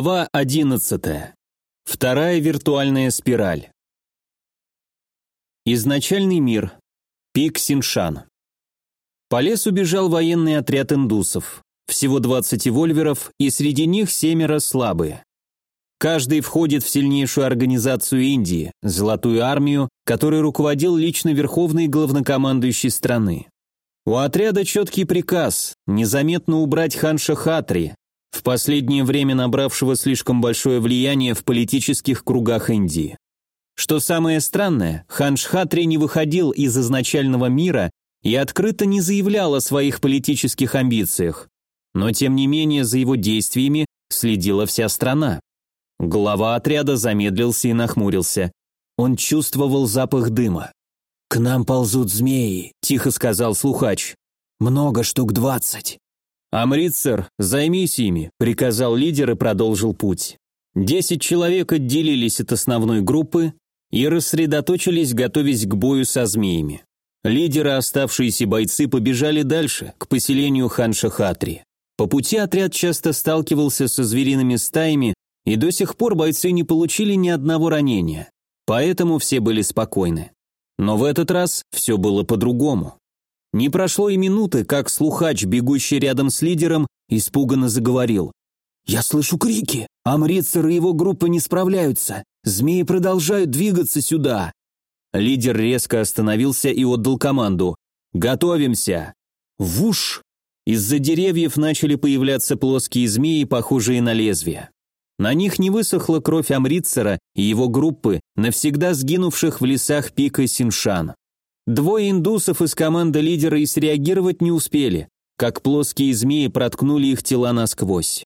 Глава 11. Вторая виртуальная спираль. Изначальный мир. Пик Синшан. По лесу бежал военный отряд индусов. Всего 20 вольверов, и среди них семеро слабые. Каждый входит в сильнейшую организацию Индии, Золотую армию, которой руководил лично верховный главнокомандующий страны. У отряда четкий приказ – незаметно убрать ханша Хатри, в последнее время набравшего слишком большое влияние в политических кругах Индии. Что самое странное, хан Шхатри не выходил из изначального мира и открыто не заявлял о своих политических амбициях, но тем не менее за его действиями следила вся страна. Глава отряда замедлился и нахмурился. Он чувствовал запах дыма. «К нам ползут змеи», – тихо сказал слухач. «Много штук двадцать». «Амрицер, займись ими», – приказал лидер и продолжил путь. Десять человек отделились от основной группы и рассредоточились, готовясь к бою со змеями. Лидеры, оставшиеся бойцы, побежали дальше, к поселению Ханшахатри. По пути отряд часто сталкивался со звериными стаями, и до сих пор бойцы не получили ни одного ранения. Поэтому все были спокойны. Но в этот раз все было по-другому. Не прошло и минуты, как слухач, бегущий рядом с лидером, испуганно заговорил. «Я слышу крики! Амрицер и его группа не справляются! Змеи продолжают двигаться сюда!» Лидер резко остановился и отдал команду. «Готовимся!» Вуш! Из-за деревьев начали появляться плоские змеи, похожие на лезвия. На них не высохла кровь Амрицера и его группы, навсегда сгинувших в лесах пика Синшан. Двое индусов из команды лидера и среагировать не успели, как плоские змеи проткнули их тела насквозь.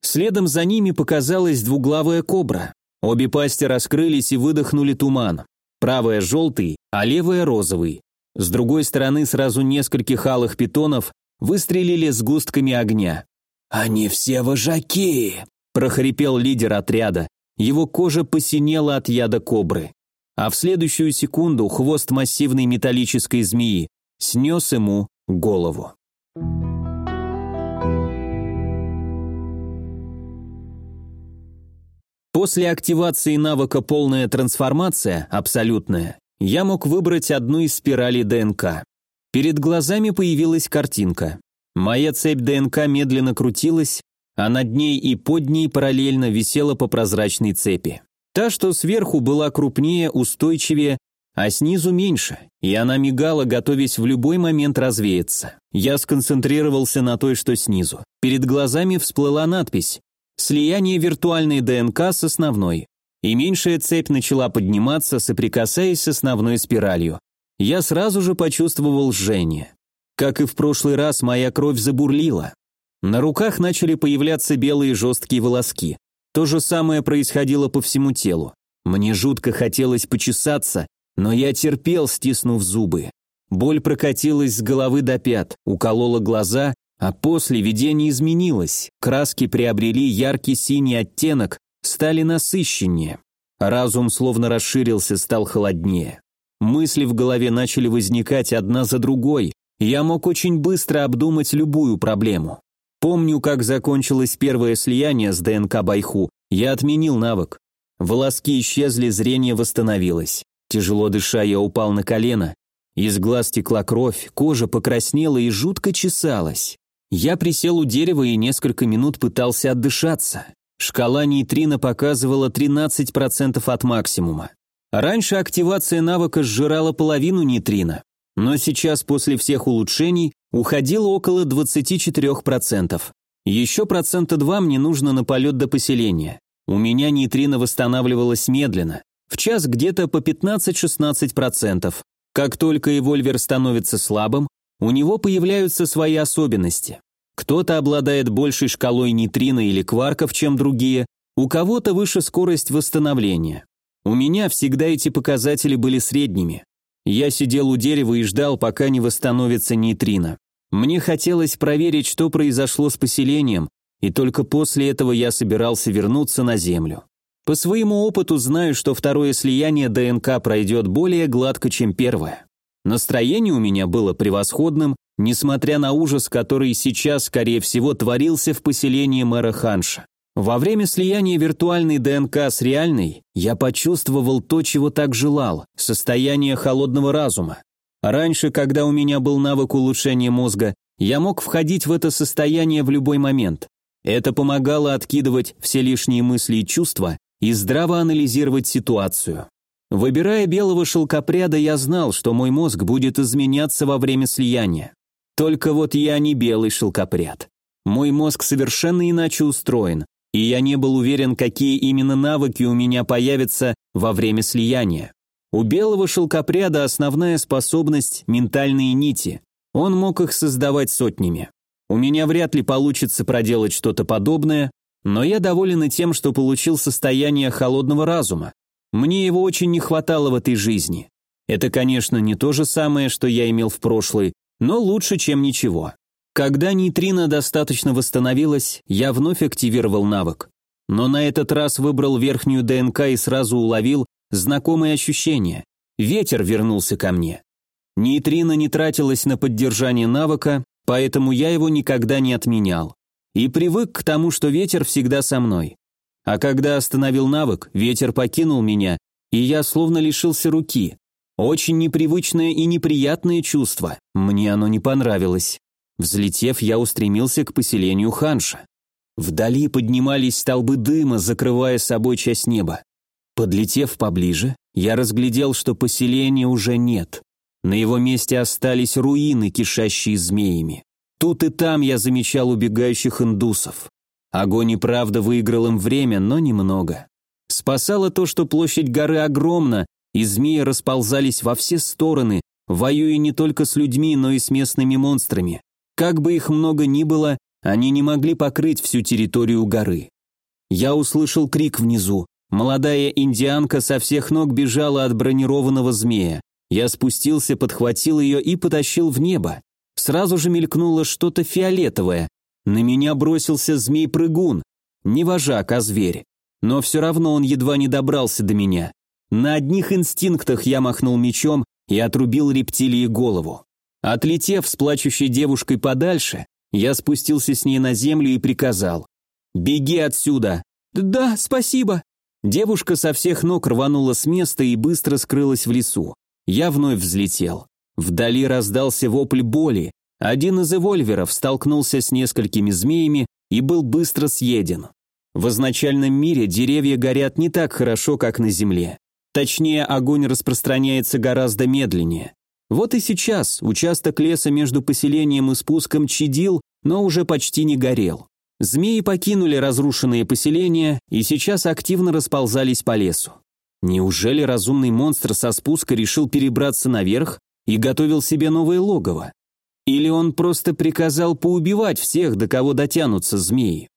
Следом за ними показалась двуглавая кобра. Обе пасти раскрылись и выдохнули туман. Правая желтый, а левая розовый. С другой стороны сразу нескольких алых питонов выстрелили с густками огня. «Они все вожаки!» – прохрипел лидер отряда. Его кожа посинела от яда кобры а в следующую секунду хвост массивной металлической змеи снес ему голову. После активации навыка «Полная трансформация» абсолютная, я мог выбрать одну из спиралей ДНК. Перед глазами появилась картинка. Моя цепь ДНК медленно крутилась, а над ней и под ней параллельно висела по прозрачной цепи. Та, что сверху была крупнее, устойчивее, а снизу меньше, и она мигала, готовясь в любой момент развеяться. Я сконцентрировался на той, что снизу. Перед глазами всплыла надпись «Слияние виртуальной ДНК с основной». И меньшая цепь начала подниматься, соприкасаясь с основной спиралью. Я сразу же почувствовал жжение. Как и в прошлый раз, моя кровь забурлила. На руках начали появляться белые жесткие волоски. То же самое происходило по всему телу. Мне жутко хотелось почесаться, но я терпел, стиснув зубы. Боль прокатилась с головы до пят, уколола глаза, а после видение изменилось. Краски приобрели яркий синий оттенок, стали насыщеннее. Разум словно расширился, стал холоднее. Мысли в голове начали возникать одна за другой. Я мог очень быстро обдумать любую проблему. Помню, как закончилось первое слияние с ДНК Байху. Я отменил навык. Волоски исчезли, зрение восстановилось. Тяжело дыша, я упал на колено. Из глаз текла кровь, кожа покраснела и жутко чесалась. Я присел у дерева и несколько минут пытался отдышаться. Шкала нейтрино показывала 13% от максимума. Раньше активация навыка сжирала половину нейтрино, но сейчас после всех улучшений уходило около 24%. Еще процента 2 мне нужно на полет до поселения. У меня нейтрино восстанавливалось медленно, в час где-то по 15-16%. Как только эвольвер становится слабым, у него появляются свои особенности. Кто-то обладает большей шкалой нейтрино или кварков, чем другие, у кого-то выше скорость восстановления. У меня всегда эти показатели были средними. Я сидел у дерева и ждал, пока не восстановится нейтрино. Мне хотелось проверить, что произошло с поселением, и только после этого я собирался вернуться на землю. По своему опыту знаю, что второе слияние ДНК пройдет более гладко, чем первое. Настроение у меня было превосходным, несмотря на ужас, который сейчас, скорее всего, творился в поселении мэра Ханша. Во время слияния виртуальной ДНК с реальной я почувствовал то, чего так желал – состояние холодного разума. Раньше, когда у меня был навык улучшения мозга, я мог входить в это состояние в любой момент. Это помогало откидывать все лишние мысли и чувства и здраво анализировать ситуацию. Выбирая белого шелкопряда, я знал, что мой мозг будет изменяться во время слияния. Только вот я не белый шелкопряд. Мой мозг совершенно иначе устроен, и я не был уверен, какие именно навыки у меня появятся во время слияния. У белого шелкопряда основная способность – ментальные нити. Он мог их создавать сотнями. У меня вряд ли получится проделать что-то подобное, но я доволен и тем, что получил состояние холодного разума. Мне его очень не хватало в этой жизни. Это, конечно, не то же самое, что я имел в прошлой, но лучше, чем ничего. Когда нейтрино достаточно восстановилась, я вновь активировал навык. Но на этот раз выбрал верхнюю ДНК и сразу уловил знакомые ощущения. Ветер вернулся ко мне. Нейтрино не тратилось на поддержание навыка, поэтому я его никогда не отменял. И привык к тому, что ветер всегда со мной. А когда остановил навык, ветер покинул меня, и я словно лишился руки. Очень непривычное и неприятное чувство. Мне оно не понравилось. Взлетев, я устремился к поселению Ханша. Вдали поднимались столбы дыма, закрывая собой часть неба. Подлетев поближе, я разглядел, что поселения уже нет. На его месте остались руины, кишащие змеями. Тут и там я замечал убегающих индусов. Огонь и правда выиграл им время, но немного. Спасало то, что площадь горы огромна, и змеи расползались во все стороны, воюя не только с людьми, но и с местными монстрами. Как бы их много ни было, они не могли покрыть всю территорию горы. Я услышал крик внизу. Молодая индианка со всех ног бежала от бронированного змея. Я спустился, подхватил ее и потащил в небо. Сразу же мелькнуло что-то фиолетовое. На меня бросился змей-прыгун. Не вожак, а зверь. Но все равно он едва не добрался до меня. На одних инстинктах я махнул мечом и отрубил рептилии голову. Отлетев с плачущей девушкой подальше, я спустился с ней на землю и приказал. «Беги отсюда!» «Да, спасибо!» Девушка со всех ног рванула с места и быстро скрылась в лесу. Я вновь взлетел. Вдали раздался вопль боли, один из эвольверов столкнулся с несколькими змеями и был быстро съеден. В изначальном мире деревья горят не так хорошо, как на Земле. Точнее, огонь распространяется гораздо медленнее. Вот и сейчас участок леса между поселением и спуском чадил, но уже почти не горел. Змеи покинули разрушенные поселения и сейчас активно расползались по лесу. Неужели разумный монстр со спуска решил перебраться наверх и готовил себе новое логово? Или он просто приказал поубивать всех, до кого дотянутся змеи?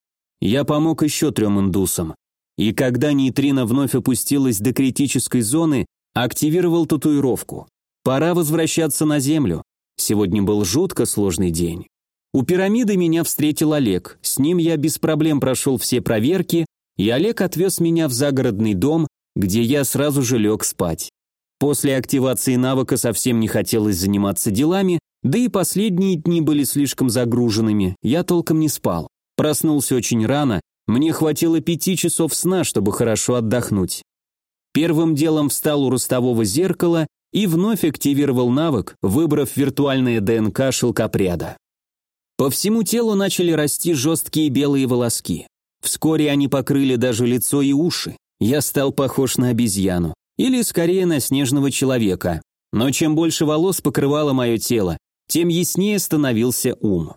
Я помог еще трем индусам. И когда нейтрино вновь опустилась до критической зоны, активировал татуировку. Пора возвращаться на Землю. Сегодня был жутко сложный день. У пирамиды меня встретил Олег. С ним я без проблем прошел все проверки, и Олег отвез меня в загородный дом, где я сразу же лег спать. После активации навыка совсем не хотелось заниматься делами, да и последние дни были слишком загруженными, я толком не спал. Проснулся очень рано, мне хватило пяти часов сна, чтобы хорошо отдохнуть. Первым делом встал у ростового зеркала и вновь активировал навык, выбрав виртуальное ДНК шелкопряда. По всему телу начали расти жесткие белые волоски. Вскоре они покрыли даже лицо и уши. Я стал похож на обезьяну. Или скорее на снежного человека. Но чем больше волос покрывало мое тело, тем яснее становился ум.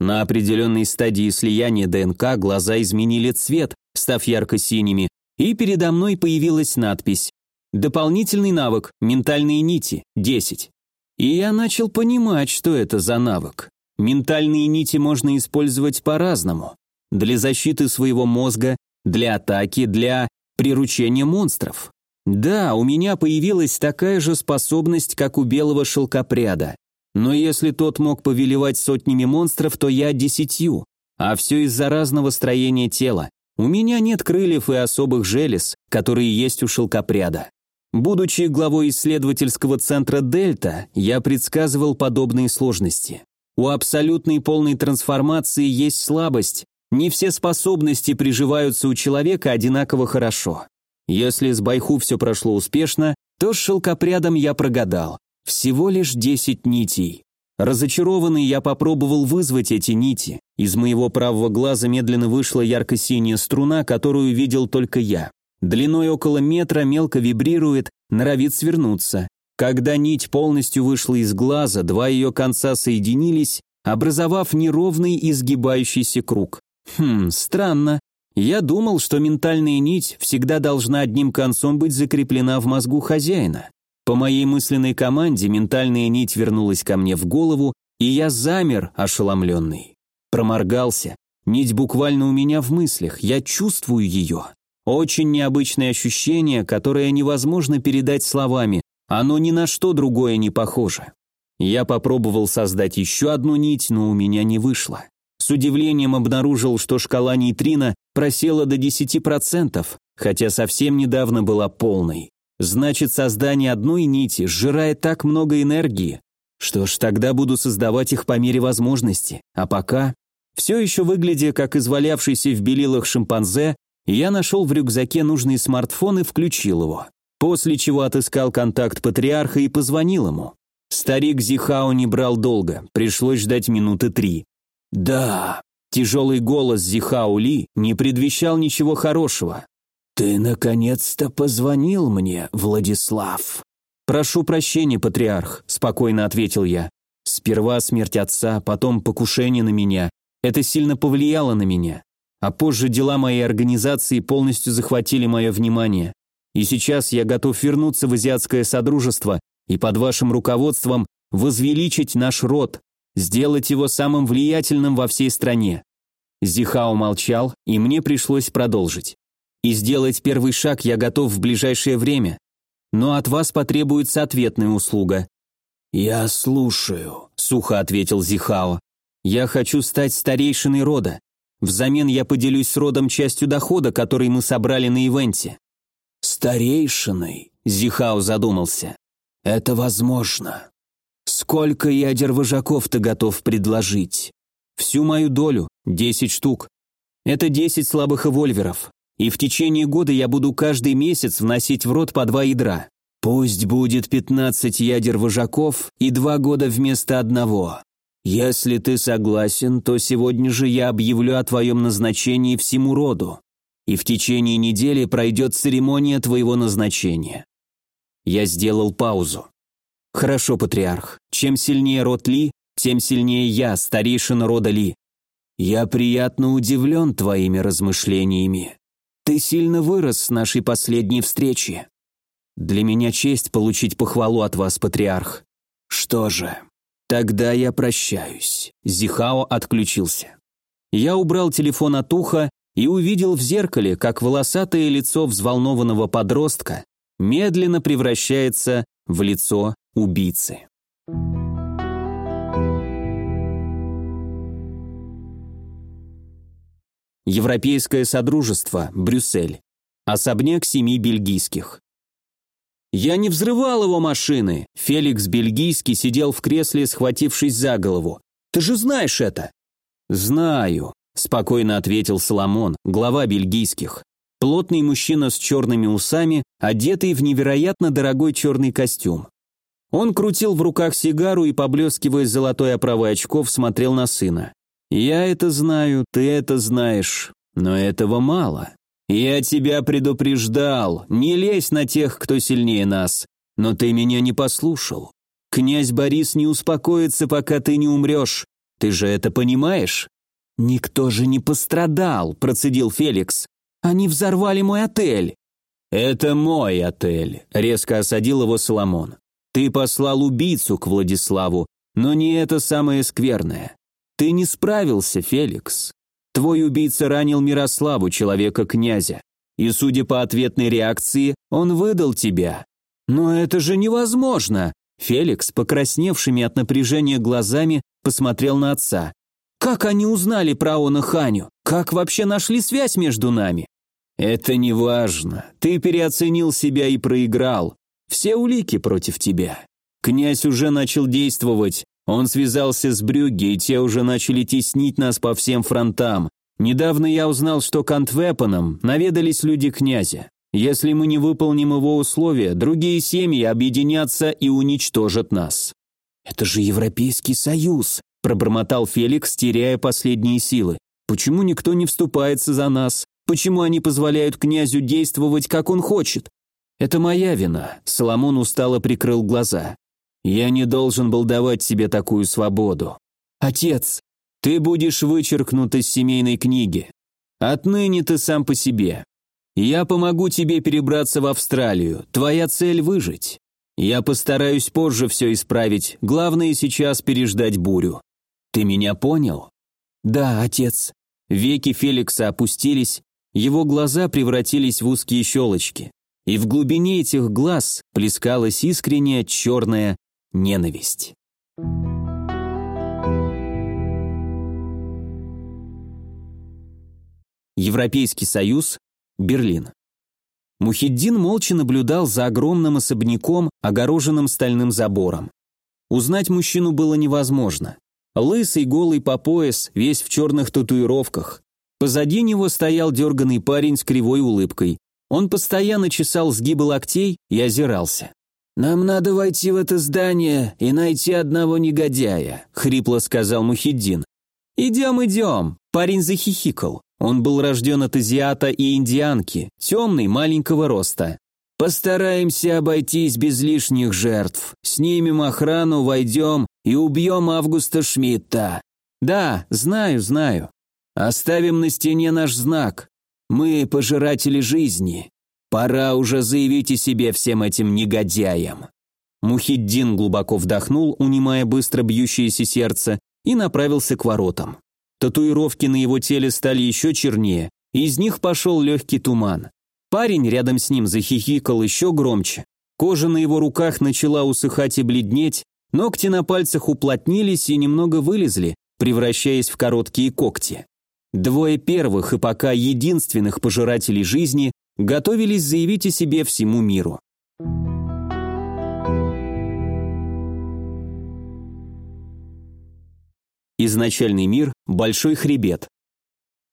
На определенной стадии слияния ДНК глаза изменили цвет, став ярко-синими, и передо мной появилась надпись «Дополнительный навык, ментальные нити, 10». И я начал понимать, что это за навык. Ментальные нити можно использовать по-разному. Для защиты своего мозга, для атаки, для приручения монстров. Да, у меня появилась такая же способность, как у белого шелкопряда. Но если тот мог повелевать сотнями монстров, то я десятью. А все из-за разного строения тела. У меня нет крыльев и особых желез, которые есть у шелкопряда. Будучи главой исследовательского центра «Дельта», я предсказывал подобные сложности. У абсолютной полной трансформации есть слабость. Не все способности приживаются у человека одинаково хорошо. Если с Байху все прошло успешно, то с шелкопрядом я прогадал. Всего лишь 10 нитей. Разочарованный я попробовал вызвать эти нити. Из моего правого глаза медленно вышла ярко-синяя струна, которую видел только я. Длиной около метра мелко вибрирует, норовит свернуться. Когда нить полностью вышла из глаза, два ее конца соединились, образовав неровный изгибающийся круг. Хм, странно. Я думал, что ментальная нить всегда должна одним концом быть закреплена в мозгу хозяина. По моей мысленной команде ментальная нить вернулась ко мне в голову, и я замер, ошеломленный. Проморгался. Нить буквально у меня в мыслях, я чувствую ее. Очень необычное ощущение, которое невозможно передать словами, оно ни на что другое не похоже. Я попробовал создать еще одну нить, но у меня не вышло. С удивлением обнаружил, что шкала нейтрино просела до 10%, хотя совсем недавно была полной. Значит, создание одной нити сжирает так много энергии. Что ж, тогда буду создавать их по мере возможности. А пока, все еще выглядя как извалявшийся в белилах шимпанзе, я нашел в рюкзаке нужный смартфон и включил его. После чего отыскал контакт патриарха и позвонил ему. Старик Зихао не брал долго, пришлось ждать минуты три. «Да», тяжелый голос Зихао Ли не предвещал ничего хорошего. «Ты наконец-то позвонил мне, Владислав». «Прошу прощения, патриарх», – спокойно ответил я. «Сперва смерть отца, потом покушение на меня. Это сильно повлияло на меня. А позже дела моей организации полностью захватили мое внимание. И сейчас я готов вернуться в Азиатское Содружество и под вашим руководством возвеличить наш род, сделать его самым влиятельным во всей стране». Зихао молчал, и мне пришлось продолжить. «И сделать первый шаг я готов в ближайшее время, но от вас потребуется ответная услуга». «Я слушаю», — сухо ответил Зихао. «Я хочу стать старейшиной рода. Взамен я поделюсь с родом частью дохода, который мы собрали на ивенте». «Старейшиной?» – Зихао задумался. «Это возможно. Сколько ядер вожаков ты готов предложить?» «Всю мою долю, десять штук. Это десять слабых эвольверов. И в течение года я буду каждый месяц вносить в рот по два ядра. Пусть будет пятнадцать ядер вожаков и два года вместо одного. Если ты согласен, то сегодня же я объявлю о твоем назначении всему роду, и в течение недели пройдет церемония твоего назначения. Я сделал паузу. Хорошо, патриарх. Чем сильнее род Ли, тем сильнее я, старейшина рода Ли. Я приятно удивлен твоими размышлениями. Ты сильно вырос с нашей последней встречи. Для меня честь получить похвалу от вас, патриарх. Что же, «Тогда я прощаюсь». Зихао отключился. Я убрал телефон от уха и увидел в зеркале, как волосатое лицо взволнованного подростка медленно превращается в лицо убийцы. Европейское Содружество, Брюссель. Особняк семи бельгийских. «Я не взрывал его машины!» Феликс Бельгийский сидел в кресле, схватившись за голову. «Ты же знаешь это!» «Знаю», – спокойно ответил Соломон, глава бельгийских. Плотный мужчина с черными усами, одетый в невероятно дорогой черный костюм. Он крутил в руках сигару и, поблескивая золотой оправой очков, смотрел на сына. «Я это знаю, ты это знаешь, но этого мало. «Я тебя предупреждал, не лезь на тех, кто сильнее нас, но ты меня не послушал. Князь Борис не успокоится, пока ты не умрешь. Ты же это понимаешь?» «Никто же не пострадал», – процедил Феликс. «Они взорвали мой отель». «Это мой отель», – резко осадил его Соломон. «Ты послал убийцу к Владиславу, но не это самое скверное. Ты не справился, Феликс. Твой убийца ранил Мирославу, человека-князя, и, судя по ответной реакции, он выдал тебя. Но это же невозможно!» Феликс, покрасневшими от напряжения глазами, посмотрел на отца. Как они узнали про Она Ханю? Как вообще нашли связь между нами? Это не важно. Ты переоценил себя и проиграл. Все улики против тебя. Князь уже начал действовать. Он связался с Брюгге, и те уже начали теснить нас по всем фронтам. Недавно я узнал, что к Антвепанам наведались люди князя. Если мы не выполним его условия, другие семьи объединятся и уничтожат нас. Это же Европейский Союз, пробормотал Феликс, теряя последние силы. Почему никто не вступается за нас? Почему они позволяют князю действовать, как он хочет? Это моя вина. Соломон устало прикрыл глаза. Я не должен был давать себе такую свободу. Отец, ты будешь вычеркнут из семейной книги. Отныне ты сам по себе. Я помогу тебе перебраться в Австралию. Твоя цель выжить. Я постараюсь позже все исправить. Главное сейчас переждать бурю. Ты меня понял? Да, отец. Веки Феликса опустились, его глаза превратились в узкие щелочки. И в глубине этих глаз плескалась искренняя черная ненависть. Европейский Союз, Берлин. Мухиддин молча наблюдал за огромным особняком, огороженным стальным забором. Узнать мужчину было невозможно. Лысый, голый по пояс, весь в черных татуировках. Позади него стоял дерганный парень с кривой улыбкой. Он постоянно чесал сгибы локтей и озирался. «Нам надо войти в это здание и найти одного негодяя», — хрипло сказал Мухиддин. «Идем, идем», — парень захихикал. Он был рожден от азиата и индианки, темный, маленького роста. «Постараемся обойтись без лишних жертв. Снимем охрану, войдем и убьем Августа Шмидта». «Да, знаю, знаю. Оставим на стене наш знак. Мы пожиратели жизни. Пора уже заявить о себе всем этим негодяям». Мухиддин глубоко вдохнул, унимая быстро бьющееся сердце, и направился к воротам. Татуировки на его теле стали еще чернее, и из них пошел легкий туман. Парень рядом с ним захихикал еще громче. Кожа на его руках начала усыхать и бледнеть, ногти на пальцах уплотнились и немного вылезли, превращаясь в короткие когти. Двое первых и пока единственных пожирателей жизни готовились заявить о себе всему миру. Изначальный мир – большой хребет.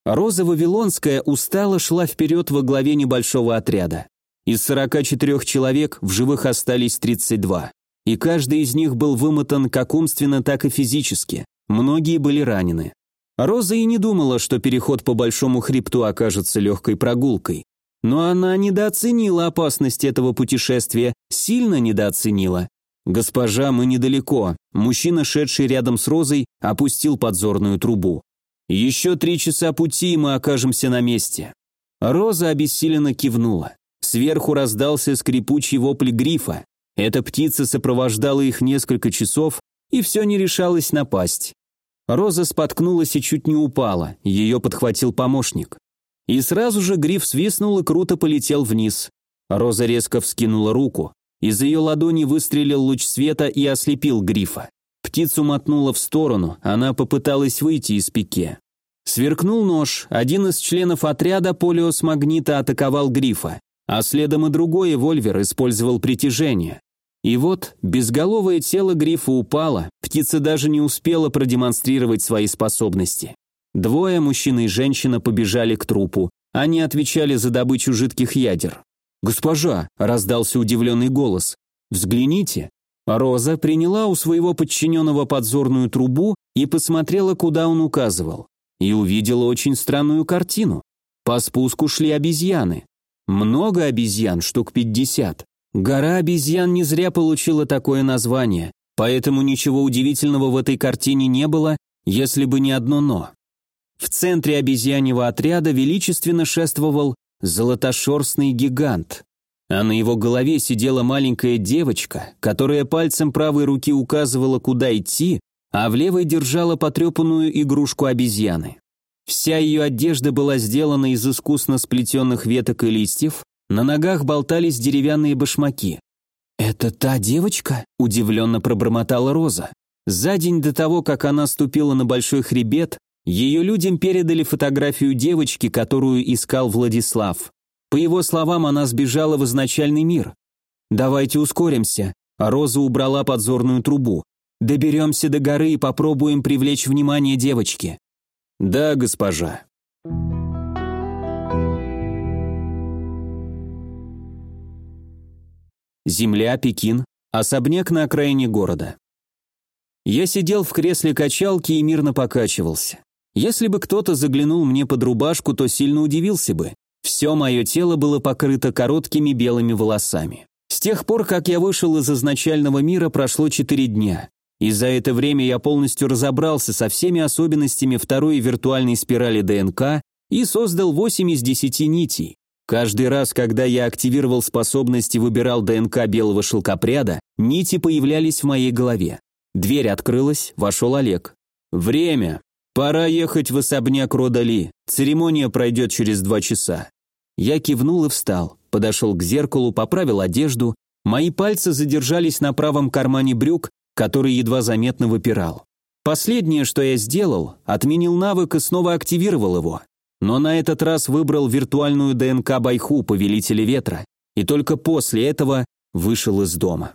Роза Вавилонская устало шла вперед во главе небольшого отряда. Из 44 человек в живых остались 32. И каждый из них был вымотан как умственно, так и физически. Многие были ранены. Роза и не думала, что переход по большому хребту окажется легкой прогулкой. Но она недооценила опасность этого путешествия, сильно недооценила. «Госпожа, мы недалеко». Мужчина, шедший рядом с Розой, опустил подзорную трубу. «Еще три часа пути, и мы окажемся на месте». Роза обессиленно кивнула. Сверху раздался скрипучий вопль грифа. Эта птица сопровождала их несколько часов и все не решалась напасть. Роза споткнулась и чуть не упала, ее подхватил помощник. И сразу же гриф свистнул и круто полетел вниз. Роза резко вскинула руку. Из ее ладони выстрелил луч света и ослепил грифа. Птицу мотнуло в сторону, она попыталась выйти из пике. Сверкнул нож, один из членов отряда Полиос Магнита атаковал грифа, а следом и другой Вольвер использовал притяжение. И вот безголовое тело грифа упало, птица даже не успела продемонстрировать свои способности. Двое, мужчина и женщина, побежали к трупу. Они отвечали за добычу жидких ядер. «Госпожа!» – раздался удивленный голос. «Взгляните!» Роза приняла у своего подчиненного подзорную трубу и посмотрела, куда он указывал. И увидела очень странную картину. По спуску шли обезьяны. Много обезьян, штук пятьдесят. Гора обезьян не зря получила такое название, поэтому ничего удивительного в этой картине не было, если бы не одно «но». В центре обезьяньего отряда величественно шествовал золотошерстный гигант. А на его голове сидела маленькая девочка, которая пальцем правой руки указывала, куда идти, а в левой держала потрепанную игрушку обезьяны. Вся ее одежда была сделана из искусно сплетенных веток и листьев, на ногах болтались деревянные башмаки. «Это та девочка?» – удивленно пробормотала Роза. За день до того, как она ступила на большой хребет, ее людям передали фотографию девочки, которую искал Владислав. По его словам, она сбежала в изначальный мир. «Давайте ускоримся», а Роза убрала подзорную трубу. «Доберемся до горы и попробуем привлечь внимание девочки». «Да, госпожа». Земля, Пекин, особняк на окраине города. Я сидел в кресле качалки и мирно покачивался. Если бы кто-то заглянул мне под рубашку, то сильно удивился бы. Все мое тело было покрыто короткими белыми волосами. С тех пор, как я вышел из изначального мира, прошло четыре дня. И за это время я полностью разобрался со всеми особенностями второй виртуальной спирали ДНК и создал 8 из 10 нитей. Каждый раз, когда я активировал способность и выбирал ДНК белого шелкопряда, нити появлялись в моей голове. Дверь открылась, вошел Олег. «Время. Пора ехать в особняк рода Ли. Церемония пройдет через два часа». Я кивнул и встал, подошел к зеркалу, поправил одежду. Мои пальцы задержались на правом кармане брюк, который едва заметно выпирал. Последнее, что я сделал, отменил навык и снова активировал его но на этот раз выбрал виртуальную ДНК Байху, повелителя ветра, и только после этого вышел из дома.